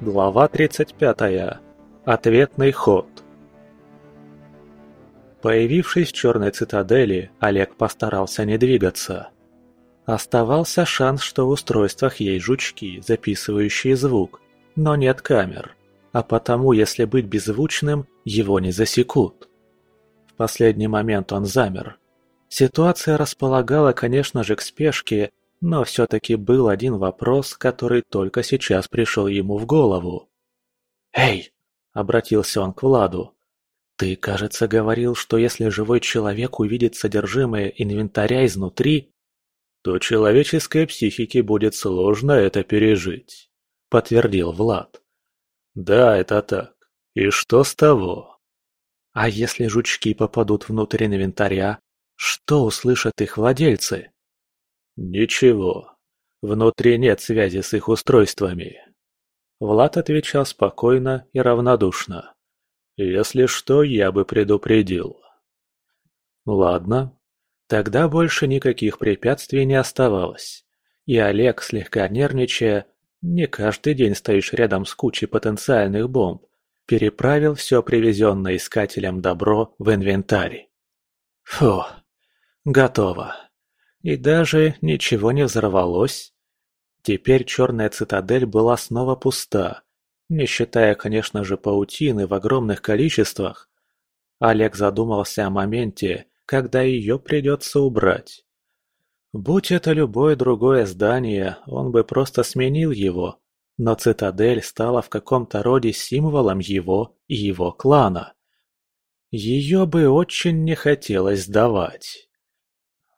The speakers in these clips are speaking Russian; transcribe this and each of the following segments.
Глава 35. Ответный ход. Появившись в черной цитадели, Олег постарался не двигаться. Оставался шанс, что в устройствах есть жучки, записывающие звук, но нет камер, а потому, если быть беззвучным, его не засекут. В последний момент он замер. Ситуация располагала, конечно же, к спешке, но все-таки был один вопрос, который только сейчас пришел ему в голову. «Эй!» – обратился он к Владу. «Ты, кажется, говорил, что если живой человек увидит содержимое инвентаря изнутри, то человеческой психике будет сложно это пережить», – подтвердил Влад. «Да, это так. И что с того?» «А если жучки попадут внутрь инвентаря, что услышат их владельцы?» «Ничего. Внутри нет связи с их устройствами». Влад отвечал спокойно и равнодушно. «Если что, я бы предупредил». «Ладно. Тогда больше никаких препятствий не оставалось. И Олег, слегка нервничая, не каждый день стоишь рядом с кучей потенциальных бомб, переправил все привезенное искателем добро в инвентарь. Фу, готово. И даже ничего не взорвалось. Теперь черная цитадель была снова пуста, не считая, конечно же, паутины в огромных количествах. Олег задумался о моменте, когда ее придется убрать. Будь это любое другое здание, он бы просто сменил его, но цитадель стала в каком-то роде символом его и его клана. Ее бы очень не хотелось сдавать.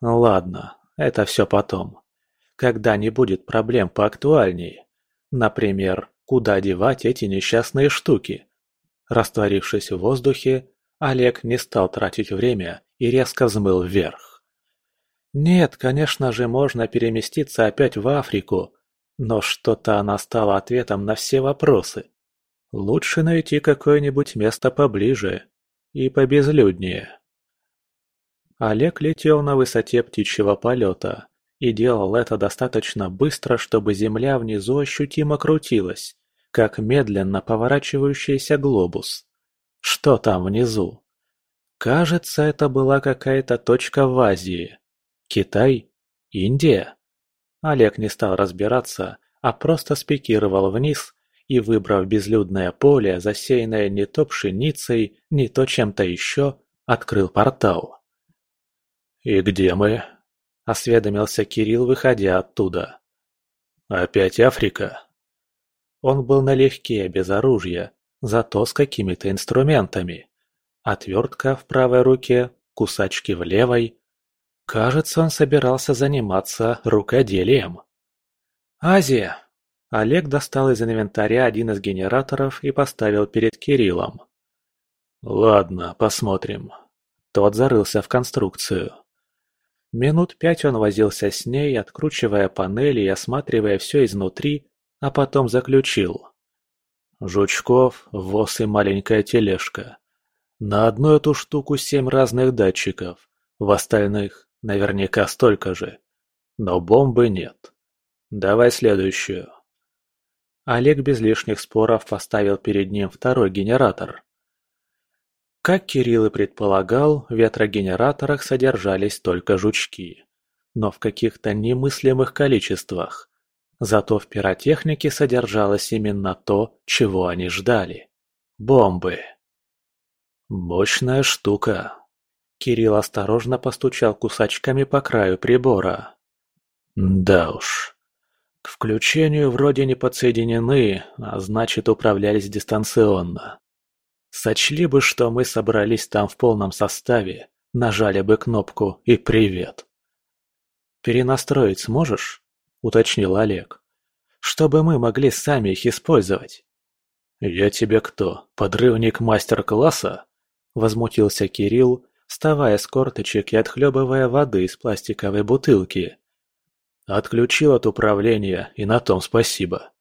Ну ладно, это все потом. Когда не будет проблем поактуальней. Например, куда девать эти несчастные штуки? Растворившись в воздухе, Олег не стал тратить время и резко взмыл вверх. Нет, конечно же, можно переместиться опять в Африку, но что-то она стала ответом на все вопросы. Лучше найти какое-нибудь место поближе и побезлюднее. Олег летел на высоте птичьего полета и делал это достаточно быстро, чтобы земля внизу ощутимо крутилась, как медленно поворачивающийся глобус. Что там внизу? Кажется, это была какая-то точка в Азии. Китай? Индия? Олег не стал разбираться, а просто спикировал вниз и, выбрав безлюдное поле, засеянное не то пшеницей, не то чем-то еще, открыл портал. «И где мы?» – осведомился Кирилл, выходя оттуда. «Опять Африка?» Он был налегке, без оружия, зато с какими-то инструментами. Отвертка в правой руке, кусачки в левой. Кажется, он собирался заниматься рукоделием. «Азия!» Олег достал из инвентаря один из генераторов и поставил перед Кириллом. «Ладно, посмотрим». Тот зарылся в конструкцию. Минут пять он возился с ней, откручивая панели и осматривая все изнутри, а потом заключил. Жучков, воз и маленькая тележка. На одну эту штуку семь разных датчиков, в остальных наверняка столько же. Но бомбы нет. Давай следующую. Олег без лишних споров поставил перед ним второй генератор. Как Кирилл и предполагал, в ветрогенераторах содержались только жучки. Но в каких-то немыслимых количествах. Зато в пиротехнике содержалось именно то, чего они ждали. Бомбы. Мощная штука. Кирилл осторожно постучал кусачками по краю прибора. Да уж. К включению вроде не подсоединены, а значит управлялись дистанционно. Сочли бы, что мы собрались там в полном составе, нажали бы кнопку и привет. «Перенастроить сможешь?» – уточнил Олег. «Чтобы мы могли сами их использовать». «Я тебе кто, подрывник мастер-класса?» – возмутился Кирилл, вставая с корточек и отхлебывая воды из пластиковой бутылки. Отключил от управления, и на том спасибо.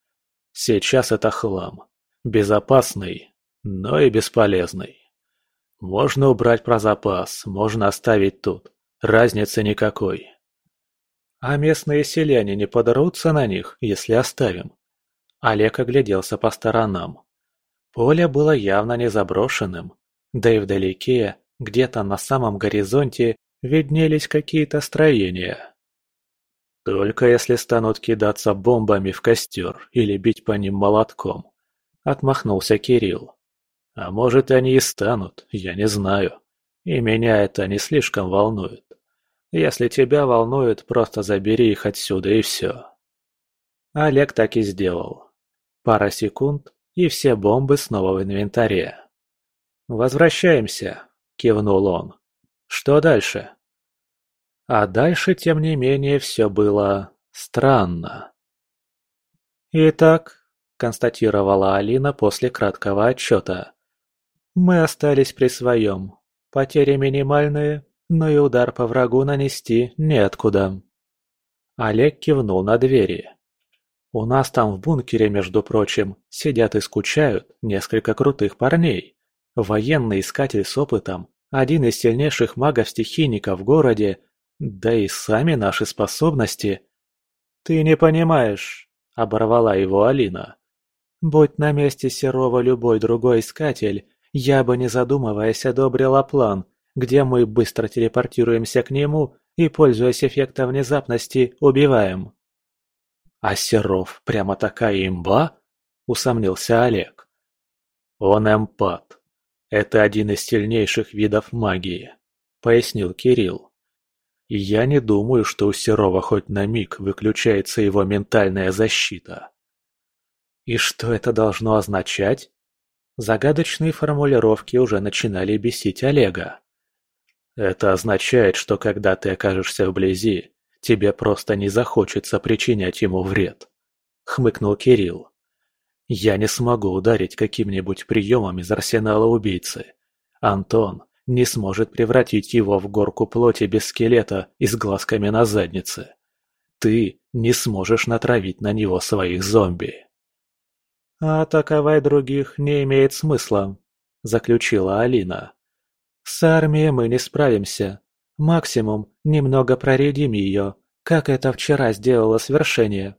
Сейчас это хлам. Безопасный, но и бесполезный. Можно убрать про запас, можно оставить тут. Разницы никакой. А местные селяне не подорутся на них, если оставим? Олег огляделся по сторонам. Поле было явно не заброшенным, да и вдалеке, где-то на самом горизонте, виднелись какие-то строения. «Только если станут кидаться бомбами в костер или бить по ним молотком», — отмахнулся Кирилл. «А может, они и станут, я не знаю. И меня это не слишком волнует. Если тебя волнует, просто забери их отсюда и все». Олег так и сделал. Пара секунд, и все бомбы снова в инвентаре. «Возвращаемся», — кивнул он. «Что дальше?» А дальше, тем не менее, все было странно. «Итак», — констатировала Алина после краткого отчета, — «мы остались при своем. Потери минимальные, но и удар по врагу нанести неоткуда». Олег кивнул на двери. «У нас там в бункере, между прочим, сидят и скучают несколько крутых парней. Военный искатель с опытом, один из сильнейших магов-стихийников в городе, да и сами наши способности. Ты не понимаешь, оборвала его Алина. Будь на месте Серова любой другой искатель, я бы не задумываясь одобрила план, где мы быстро телепортируемся к нему и, пользуясь эффектом внезапности, убиваем. «А Серов прямо такая имба?» – усомнился Олег. «Он эмпат. Это один из сильнейших видов магии», – пояснил Кирилл. «И я не думаю, что у Серова хоть на миг выключается его ментальная защита». «И что это должно означать?» Загадочные формулировки уже начинали бесить Олега. «Это означает, что когда ты окажешься вблизи, Тебе просто не захочется причинять ему вред», — хмыкнул Кирилл. «Я не смогу ударить каким-нибудь приемом из арсенала убийцы. Антон не сможет превратить его в горку плоти без скелета и с глазками на заднице. Ты не сможешь натравить на него своих зомби». «А атаковать других не имеет смысла», — заключила Алина. «С армией мы не справимся. Максимум немного проредим ее, как это вчера сделало свершение.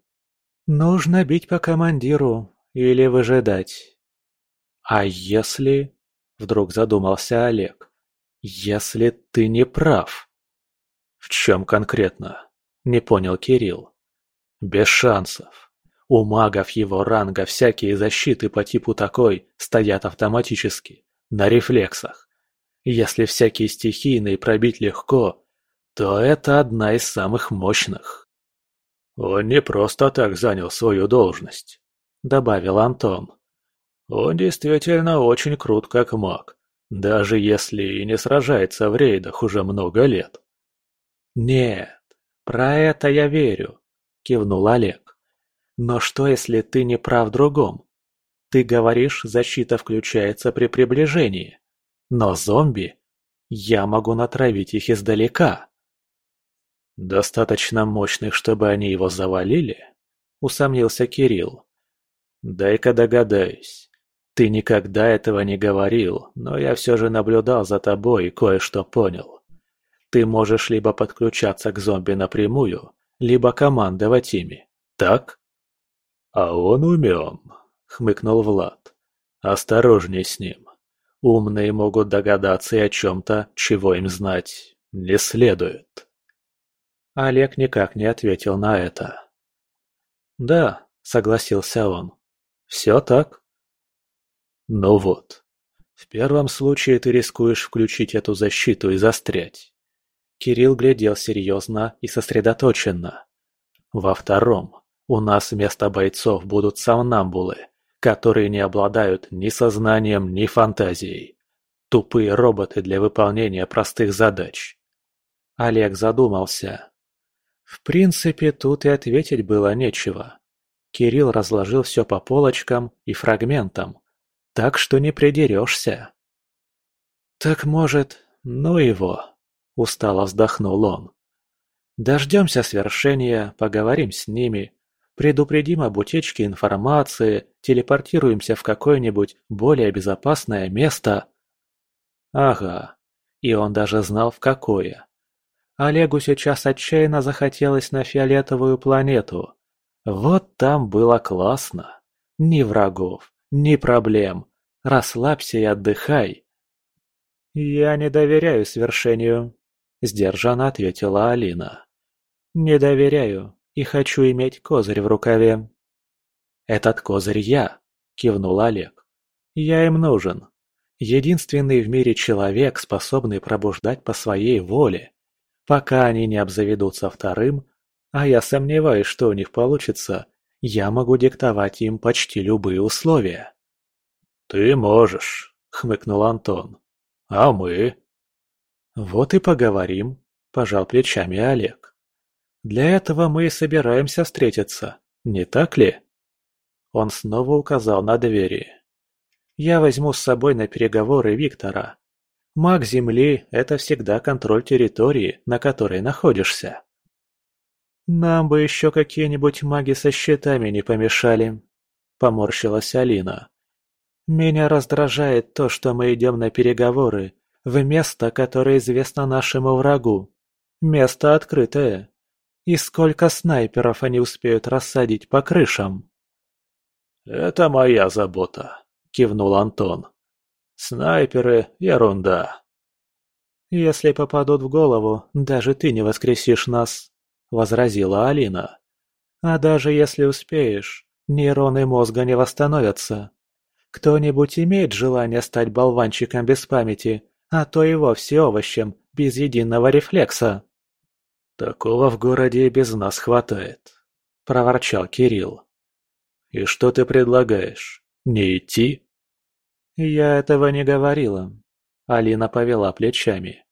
Нужно бить по командиру или выжидать. А если... Вдруг задумался Олег. Если ты не прав. В чем конкретно? Не понял Кирилл. Без шансов. У магов его ранга всякие защиты по типу такой стоят автоматически, на рефлексах. Если всякие стихийные пробить легко, то это одна из самых мощных. «Он не просто так занял свою должность», — добавил Антон. «Он действительно очень крут как маг, даже если и не сражается в рейдах уже много лет». «Нет, про это я верю», — кивнул Олег. «Но что, если ты не прав в другом? Ты говоришь, защита включается при приближении. Но зомби... Я могу натравить их издалека. Достаточно мощных, чтобы они его завалили? Усомнился Кирилл. Дай-ка догадаюсь. Ты никогда этого не говорил, но я все же наблюдал за тобой и кое-что понял. Ты можешь либо подключаться к зомби напрямую, либо командовать ими, так? А он умен, хмыкнул Влад. Осторожней с ним. Умные могут догадаться и о чем-то, чего им знать не следует. Олег никак не ответил на это. «Да», — согласился он, — «все так». «Ну вот. В первом случае ты рискуешь включить эту защиту и застрять». Кирилл глядел серьезно и сосредоточенно. «Во втором у нас вместо бойцов будут сомнамбулы, которые не обладают ни сознанием, ни фантазией. Тупые роботы для выполнения простых задач. Олег задумался. В принципе, тут и ответить было нечего. Кирилл разложил все по полочкам и фрагментам, так что не придерешься. «Так, может, ну его?» – устало вздохнул он. «Дождемся свершения, поговорим с ними, Предупредим об утечке информации, телепортируемся в какое-нибудь более безопасное место. Ага, и он даже знал в какое. Олегу сейчас отчаянно захотелось на фиолетовую планету. Вот там было классно. Ни врагов, ни проблем. Расслабься и отдыхай. «Я не доверяю свершению», – сдержанно ответила Алина. «Не доверяю и хочу иметь козырь в рукаве». «Этот козырь я», – кивнул Олег. «Я им нужен. Единственный в мире человек, способный пробуждать по своей воле. Пока они не обзаведутся вторым, а я сомневаюсь, что у них получится, я могу диктовать им почти любые условия». «Ты можешь», — хмыкнул Антон. «А мы?» «Вот и поговорим», – пожал плечами Олег. «Для этого мы и собираемся встретиться, не так ли?» Он снова указал на двери. «Я возьму с собой на переговоры Виктора. Маг Земли – это всегда контроль территории, на которой находишься». «Нам бы еще какие-нибудь маги со щитами не помешали», – поморщилась Алина. Меня раздражает то, что мы идем на переговоры в место, которое известно нашему врагу. Место открытое. И сколько снайперов они успеют рассадить по крышам? «Это моя забота», — кивнул Антон. «Снайперы — ерунда». «Если попадут в голову, даже ты не воскресишь нас», — возразила Алина. «А даже если успеешь, нейроны мозга не восстановятся. Кто-нибудь имеет желание стать болванчиком без памяти, а то и вовсе овощем, без единого рефлекса?» «Такого в городе и без нас хватает», – проворчал Кирилл. «И что ты предлагаешь? Не идти?» «Я этого не говорила», – Алина повела плечами.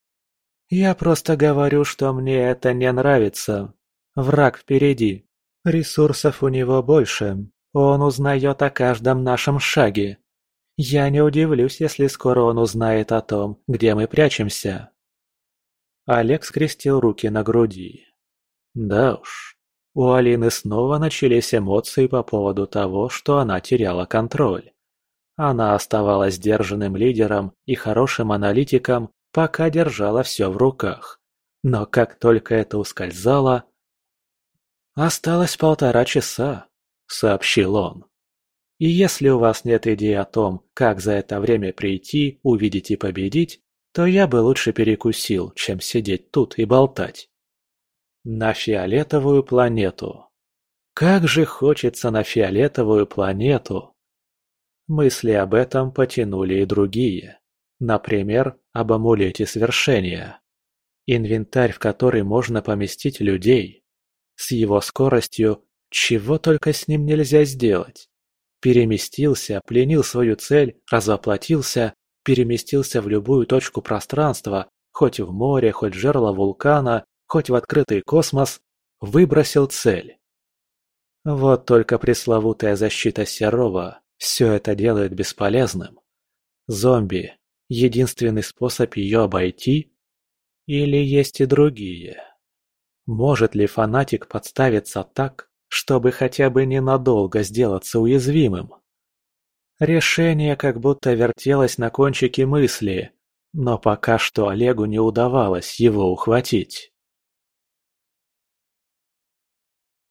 «Я просто говорю, что мне это не нравится. Враг впереди. Ресурсов у него больше, он узнает о каждом нашем шаге. Я не удивлюсь, если скоро он узнает о том, где мы прячемся. Олег скрестил руки на груди. Да уж, у Алины снова начались эмоции по поводу того, что она теряла контроль. Она оставалась сдержанным лидером и хорошим аналитиком, пока держала все в руках. Но как только это ускользало... Осталось полтора часа, сообщил он. И если у вас нет идей о том, как за это время прийти, увидеть и победить, то я бы лучше перекусил, чем сидеть тут и болтать. На фиолетовую планету. Как же хочется на фиолетовую планету. Мысли об этом потянули и другие. Например, об амулете свершения. Инвентарь, в который можно поместить людей. С его скоростью чего только с ним нельзя сделать. Переместился, пленил свою цель, развоплотился, переместился в любую точку пространства, хоть в море, хоть в жерло вулкана, хоть в открытый космос, выбросил цель. Вот только пресловутая защита Серова все это делает бесполезным. Зомби – единственный способ ее обойти? Или есть и другие? Может ли фанатик подставиться так, чтобы хотя бы ненадолго сделаться уязвимым. Решение как будто вертелось на кончике мысли, но пока что Олегу не удавалось его ухватить.